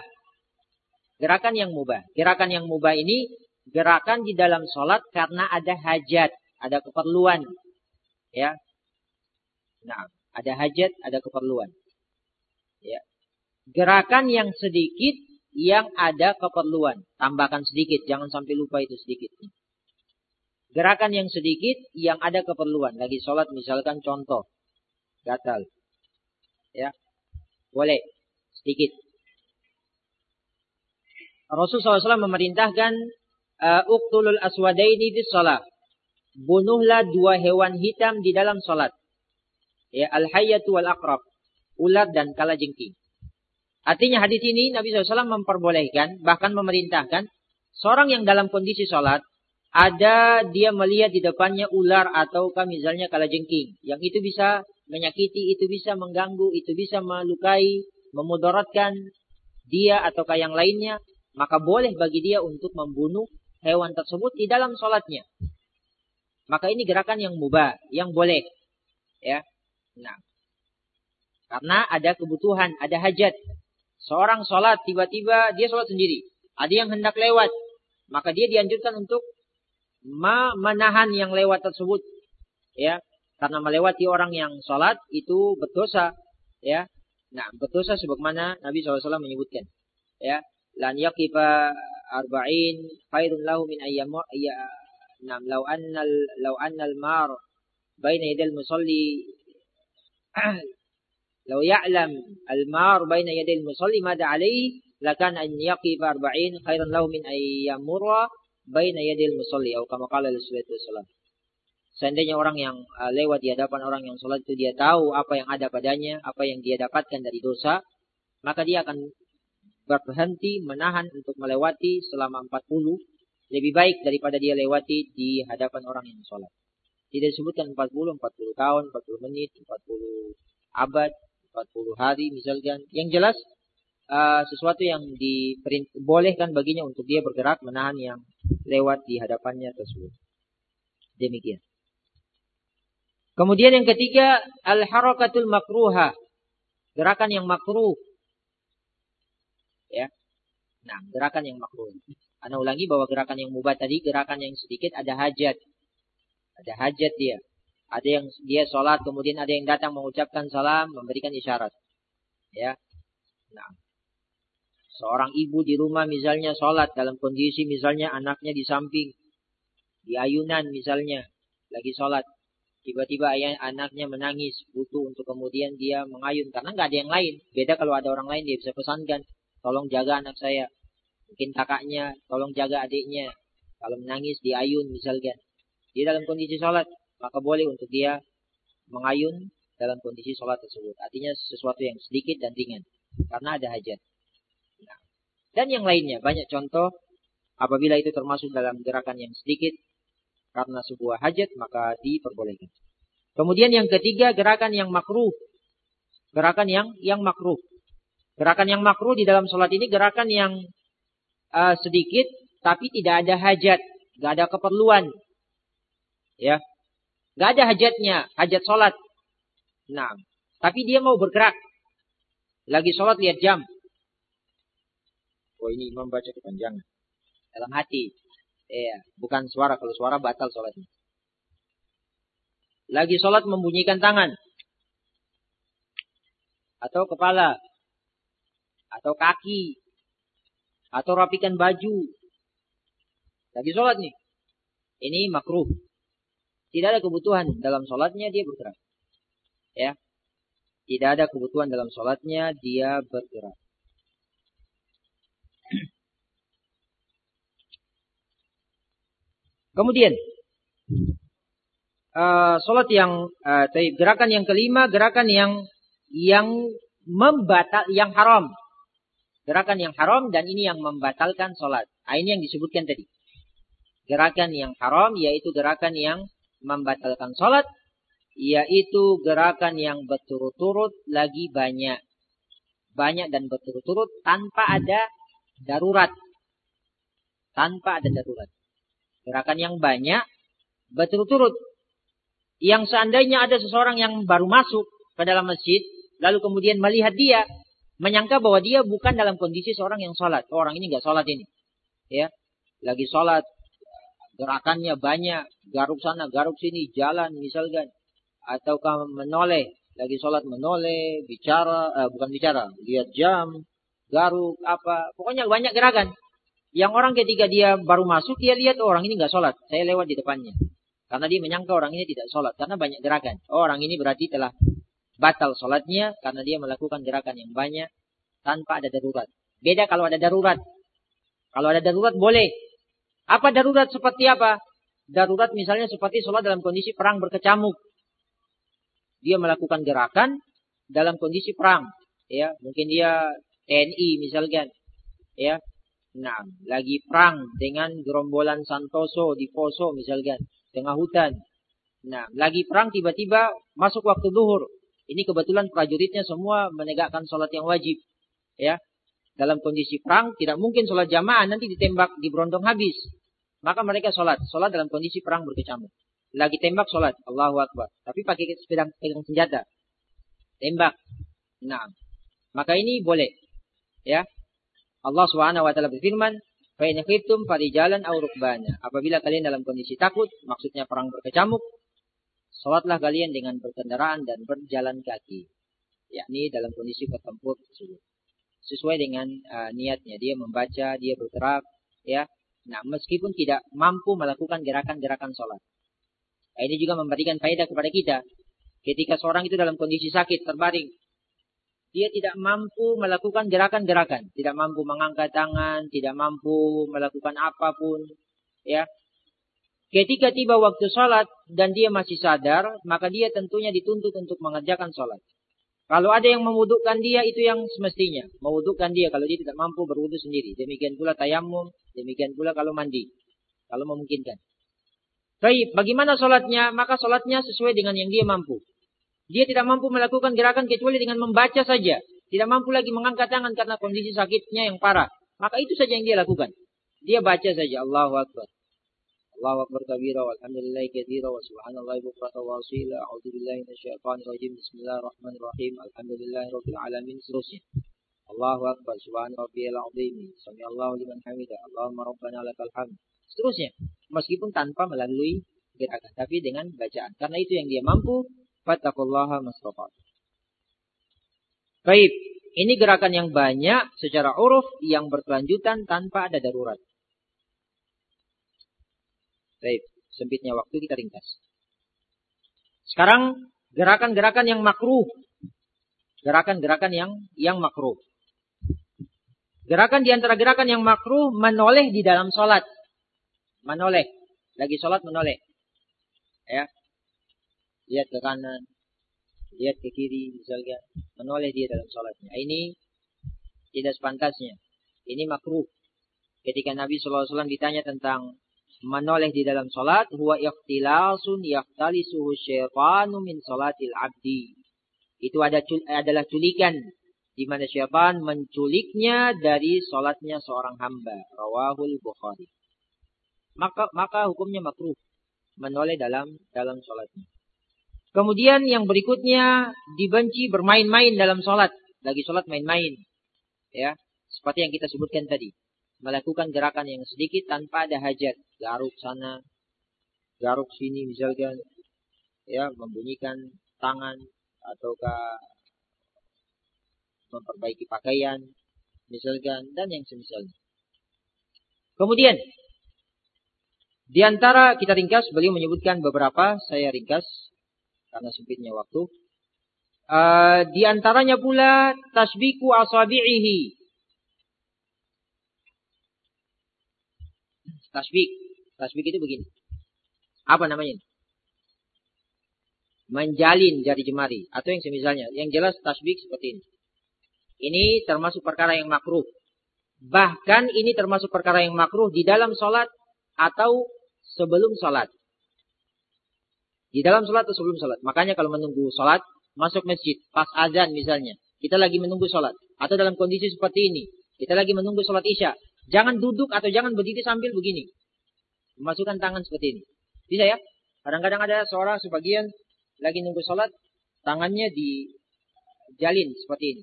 Gerakan yang mubah. Gerakan yang mubah ini gerakan di dalam sholat karena ada hajat, ada keperluan. Ya. Nah, ada hajat, ada keperluan. Ya gerakan yang sedikit yang ada keperluan. Tambahkan sedikit, jangan sampai lupa itu sedikit. Gerakan yang sedikit yang ada keperluan. Lagi sholat misalkan contoh. Gatal. Ya. Boleh. Sedikit. Rasulullah SAW memerintahkan uh, uktulul aswadaini di sholat. Bunuhlah dua hewan hitam di dalam sholat. Ya, al-hayyatu wal-aqrab. Ular dan kalajengking. Artinya hadis ini Nabi SAW memperbolehkan, bahkan memerintahkan, seorang yang dalam kondisi sholat, ada dia melihat di depannya ular ataukah misalnya kalajengking. Yang itu bisa menyakiti, itu bisa mengganggu, itu bisa melukai, memudaratkan dia ataukah yang lainnya. Maka boleh bagi dia untuk membunuh hewan tersebut di dalam sholatnya. Maka ini gerakan yang mubah, yang boleh. Ya, Nah, karena ada kebutuhan, ada hajat. Seorang sholat tiba-tiba dia sholat sendiri. Ada yang hendak lewat. Maka dia dianjurkan untuk menahan yang lewat tersebut. Ya, karena melewati orang yang sholat itu berdosa. Ya, nah berdosa sebagaimana Nabi SAW menyebutkan. Ya, lan yaqifa arba'in khairun lahu min ayyam ya nam law annal law annal mar baina yadil musalli Lau ya'lam al-mar baina yadil musalli mada alaihi lakan an yaqif arba'in khairan lahu min ayyamurra baina yadil musalli atau kama qala sallallahu Seandainya orang yang uh, lewat di hadapan orang yang sholat itu dia tahu apa yang ada padanya, apa yang dia dapatkan dari dosa, maka dia akan berhenti menahan untuk melewati selama 40 lebih baik daripada dia lewati di hadapan orang yang sholat. Tidak disebutkan 40, 40 tahun, 40 menit, 40 abad, 40 hari misalkan. Yang jelas uh, sesuatu yang dibolehkan baginya untuk dia bergerak menahan yang lewat di hadapannya tersebut. Demikian. Kemudian yang ketiga al-harakatul makruha. Gerakan yang makruh. Ya. Nah, gerakan yang makruh. Anda ulangi bahwa gerakan yang mubah tadi gerakan yang sedikit ada hajat. Ada hajat dia. Ada yang dia sholat, kemudian ada yang datang mengucapkan salam, memberikan isyarat. Ya. Nah. Seorang ibu di rumah misalnya sholat dalam kondisi misalnya anaknya di samping. Di ayunan misalnya. Lagi sholat. Tiba-tiba ayah anaknya menangis. Butuh untuk kemudian dia mengayun. Karena nggak ada yang lain. Beda kalau ada orang lain dia bisa pesankan. Tolong jaga anak saya. Mungkin kakaknya. Tolong jaga adiknya. Kalau menangis di ayun misalnya. Dia dalam kondisi sholat maka boleh untuk dia mengayun dalam kondisi sholat tersebut. Artinya sesuatu yang sedikit dan ringan. Karena ada hajat. Nah. Dan yang lainnya, banyak contoh. Apabila itu termasuk dalam gerakan yang sedikit. Karena sebuah hajat, maka diperbolehkan. Kemudian yang ketiga, gerakan yang makruh. Gerakan yang yang makruh. Gerakan yang makruh di dalam sholat ini gerakan yang uh, sedikit, tapi tidak ada hajat. Tidak ada keperluan. Ya, Gak ada hajatnya, hajat sholat. Nah, tapi dia mau bergerak. Lagi sholat lihat jam. Oh ini imam baca kepanjangan. Dalam hati. Iya, bukan suara. Kalau suara batal sholatnya. Lagi sholat membunyikan tangan. Atau kepala. Atau kaki. Atau rapikan baju. Lagi sholat nih. Ini makruh. Tidak ada kebutuhan dalam sholatnya dia bergerak. Ya. Tidak ada kebutuhan dalam sholatnya dia bergerak. Kemudian uh, sholat yang uh, gerakan yang kelima, gerakan yang yang membatal, yang haram. Gerakan yang haram dan ini yang membatalkan sholat. Nah, ini yang disebutkan tadi. Gerakan yang haram yaitu gerakan yang membatalkan sholat. Yaitu gerakan yang berturut-turut lagi banyak. Banyak dan berturut-turut tanpa ada darurat. Tanpa ada darurat gerakan yang banyak berturut-turut. Yang seandainya ada seseorang yang baru masuk ke dalam masjid, lalu kemudian melihat dia, menyangka bahwa dia bukan dalam kondisi seorang yang sholat. Oh, orang ini nggak sholat ini, ya, lagi sholat, gerakannya banyak, garuk sana, garuk sini, jalan misalkan, ataukah menoleh, lagi sholat menoleh, bicara, eh, bukan bicara, lihat jam, garuk apa, pokoknya banyak gerakan. Yang orang ketika dia baru masuk, dia lihat oh, orang ini nggak sholat. Saya lewat di depannya. Karena dia menyangka orang ini tidak sholat. Karena banyak gerakan. Oh, orang ini berarti telah batal sholatnya. Karena dia melakukan gerakan yang banyak. Tanpa ada darurat. Beda kalau ada darurat. Kalau ada darurat boleh. Apa darurat seperti apa? Darurat misalnya seperti sholat dalam kondisi perang berkecamuk. Dia melakukan gerakan dalam kondisi perang. Ya, mungkin dia TNI misalkan. Ya, Nah, lagi perang dengan gerombolan Santoso di Poso misalkan, tengah hutan. Nah, lagi perang tiba-tiba masuk waktu duhur. Ini kebetulan prajuritnya semua menegakkan sholat yang wajib. Ya, dalam kondisi perang tidak mungkin sholat jamaah nanti ditembak di berondong habis. Maka mereka sholat, sholat dalam kondisi perang berkecamuk. Lagi tembak sholat, Allahu Akbar. Tapi pakai sepedang pegang senjata. Tembak. Nah, maka ini boleh. Ya, Allah Subhanahu wa taala berfirman, "Fa in khiftum farijalan aw rukbana." Apabila kalian dalam kondisi takut, maksudnya perang berkecamuk, salatlah kalian dengan berkendaraan dan berjalan kaki. Yakni dalam kondisi bertempur tersebut. Sesuai dengan uh, niatnya, dia membaca, dia bergerak, ya. Nah, meskipun tidak mampu melakukan gerakan-gerakan salat. Nah, ini juga memberikan faedah kepada kita. Ketika seorang itu dalam kondisi sakit, terbaring, dia tidak mampu melakukan gerakan-gerakan, tidak mampu mengangkat tangan, tidak mampu melakukan apa pun, ya. Ketika tiba waktu sholat dan dia masih sadar, maka dia tentunya dituntut untuk mengerjakan sholat. Kalau ada yang memudukkan dia, itu yang semestinya. Memudukkan dia kalau dia tidak mampu berwudu sendiri. Demikian pula tayamum, demikian pula kalau mandi. Kalau memungkinkan. Baik, bagaimana sholatnya? Maka sholatnya sesuai dengan yang dia mampu. Dia tidak mampu melakukan gerakan kecuali dengan membaca saja. Tidak mampu lagi mengangkat tangan karena kondisi sakitnya yang parah. Maka itu saja yang dia lakukan. Dia baca saja Allahu Akbar. Allahu Akbar. Bismillahirrahmanirrahim. Alhamdulillahi. Seterusnya. Allahu Akbar. Meskipun tanpa melalui gerakan. Tapi dengan bacaan. Karena itu yang dia mampu fattakullaha mastafat. Baik, ini gerakan yang banyak secara uruf yang berkelanjutan tanpa ada darurat. Baik, sempitnya waktu kita ringkas. Sekarang gerakan-gerakan yang makruh. Gerakan-gerakan yang yang makruh. Gerakan di antara gerakan yang makruh menoleh di dalam sholat. Menoleh. Lagi sholat menoleh. Ya lihat ke kanan, lihat ke kiri misalnya, menoleh dia dalam sholatnya. Ini tidak sepantasnya. Ini makruh. Ketika Nabi SAW ditanya tentang menoleh di dalam sholat, huwa ikhtilasun suhu syaitanu min sholatil abdi. Itu ada, adalah culikan di mana syaitan menculiknya dari sholatnya seorang hamba. Rawahul Bukhari. Maka maka hukumnya makruh menoleh dalam dalam sholatnya. Kemudian yang berikutnya dibenci bermain-main dalam sholat. Lagi sholat main-main. Ya, Seperti yang kita sebutkan tadi. Melakukan gerakan yang sedikit tanpa ada hajat. Garuk sana, garuk sini misalkan. Ya, membunyikan tangan ataukah memperbaiki pakaian misalkan dan yang semisalnya. Kemudian di antara kita ringkas beliau menyebutkan beberapa saya ringkas karena sempitnya waktu. Uh, di antaranya pula tasbiku asabi'ihi. Tasbik. Tasbik itu begini. Apa namanya? Menjalin jari jemari. Atau yang semisalnya. Yang jelas tasbik seperti ini. Ini termasuk perkara yang makruh. Bahkan ini termasuk perkara yang makruh di dalam sholat atau sebelum sholat. Di dalam sholat atau sebelum sholat. Makanya kalau menunggu sholat, masuk masjid, pas azan misalnya. Kita lagi menunggu sholat. Atau dalam kondisi seperti ini. Kita lagi menunggu sholat isya. Jangan duduk atau jangan berdiri sambil begini. Memasukkan tangan seperti ini. Bisa ya? Kadang-kadang ada seorang sebagian lagi nunggu sholat, tangannya dijalin seperti ini.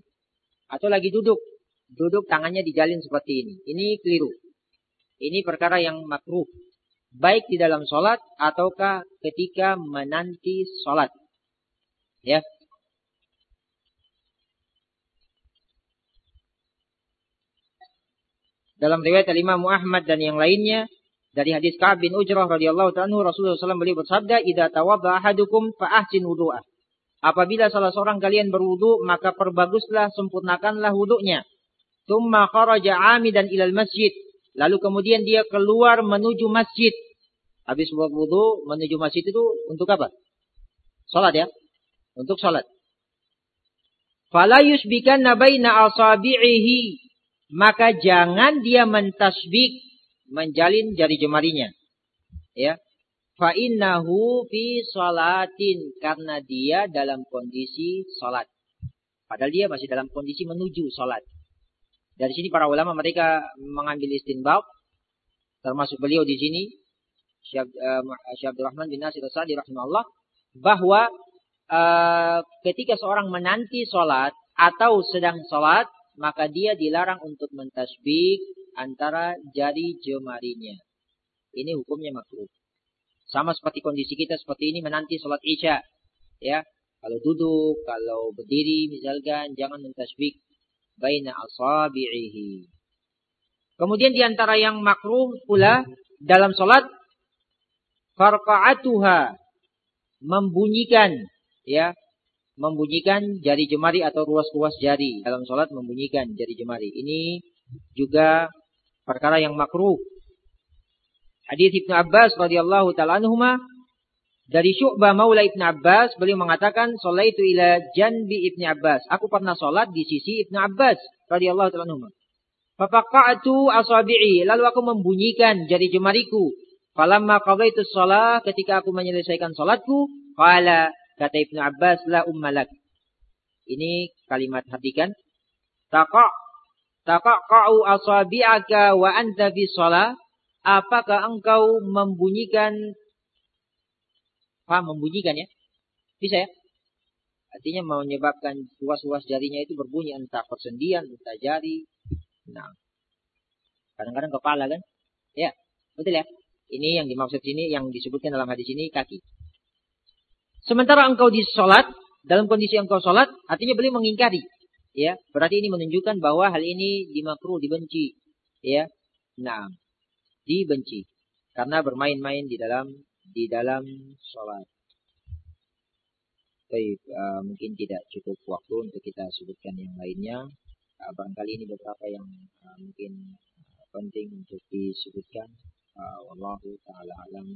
Atau lagi duduk. Duduk tangannya dijalin seperti ini. Ini keliru. Ini perkara yang makruh baik di dalam sholat ataukah ketika menanti sholat. Ya. Dalam riwayat Imam Muhammad dan yang lainnya dari hadis Ka'ab bin Ujrah radhiyallahu anhu Rasulullah SAW beliau bersabda, "Idza tawadda ahadukum fa ahsin wudu'ah." Apabila salah seorang kalian berwudu, maka perbaguslah, sempurnakanlah wudunya. Tsumma kharaja 'amidan ilal masjid. Lalu kemudian dia keluar menuju masjid. Habis buat menuju masjid itu untuk apa? Salat ya. Untuk salat. Fala yusbikan nabaina asabi'ihi. Maka jangan dia mentasbik menjalin jari jemarinya. Ya. Fa innahu fi salatin karena dia dalam kondisi salat. Padahal dia masih dalam kondisi menuju salat. Dari sini para ulama mereka mengambil istinbab termasuk beliau di sini Syekh uh, Abdul Rahman bin Nasir Sa'di rahimahullah bahwa uh, ketika seorang menanti sholat atau sedang sholat maka dia dilarang untuk mentasbih antara jari jemarinya. Ini hukumnya makruh. Sama seperti kondisi kita seperti ini menanti sholat isya. Ya, kalau duduk, kalau berdiri misalkan jangan mentasbih baina asabi'ihi. Kemudian di antara yang makruh pula dalam sholat farqa'atuha membunyikan ya membunyikan jari jemari atau ruas-ruas jari. Dalam sholat membunyikan jari jemari. Ini juga perkara yang makruh. Hadis Ibnu Abbas radhiyallahu taala anhuma dari Syu'bah Maula Ibnu Abbas beliau mengatakan itu ila janbi Ibnu Abbas. Aku pernah sholat di sisi Ibnu Abbas radhiyallahu taala anhuma Fafaqa'tu asabi'i. Lalu aku membunyikan jari jemariku. Falamma qadaitu shalah ketika aku menyelesaikan salatku, qala kata Ibnu Abbas la ummalak. Ini kalimat hatikan. Taqa' taqa'u asabi'aka wa anta fi shalah. Apakah engkau membunyikan Paham membunyikan ya? Bisa ya? Artinya menyebabkan luas-luas jarinya itu berbunyi entah persendian, entah jari. Nah. Kadang-kadang kepala kan? Ya, betul ya? Ini yang dimaksud sini, yang disebutkan dalam hadis ini kaki. Sementara engkau di sholat, dalam kondisi engkau sholat, artinya beliau mengingkari. Ya, berarti ini menunjukkan bahwa hal ini dimakruh, dibenci. Ya, nah, dibenci karena bermain-main di dalam di dalam sholat. Baik, uh, mungkin tidak cukup waktu untuk kita sebutkan yang lainnya. Uh, barangkali ini beberapa yang uh, mungkin penting untuk disebutkan. Uh, wallahu taala alam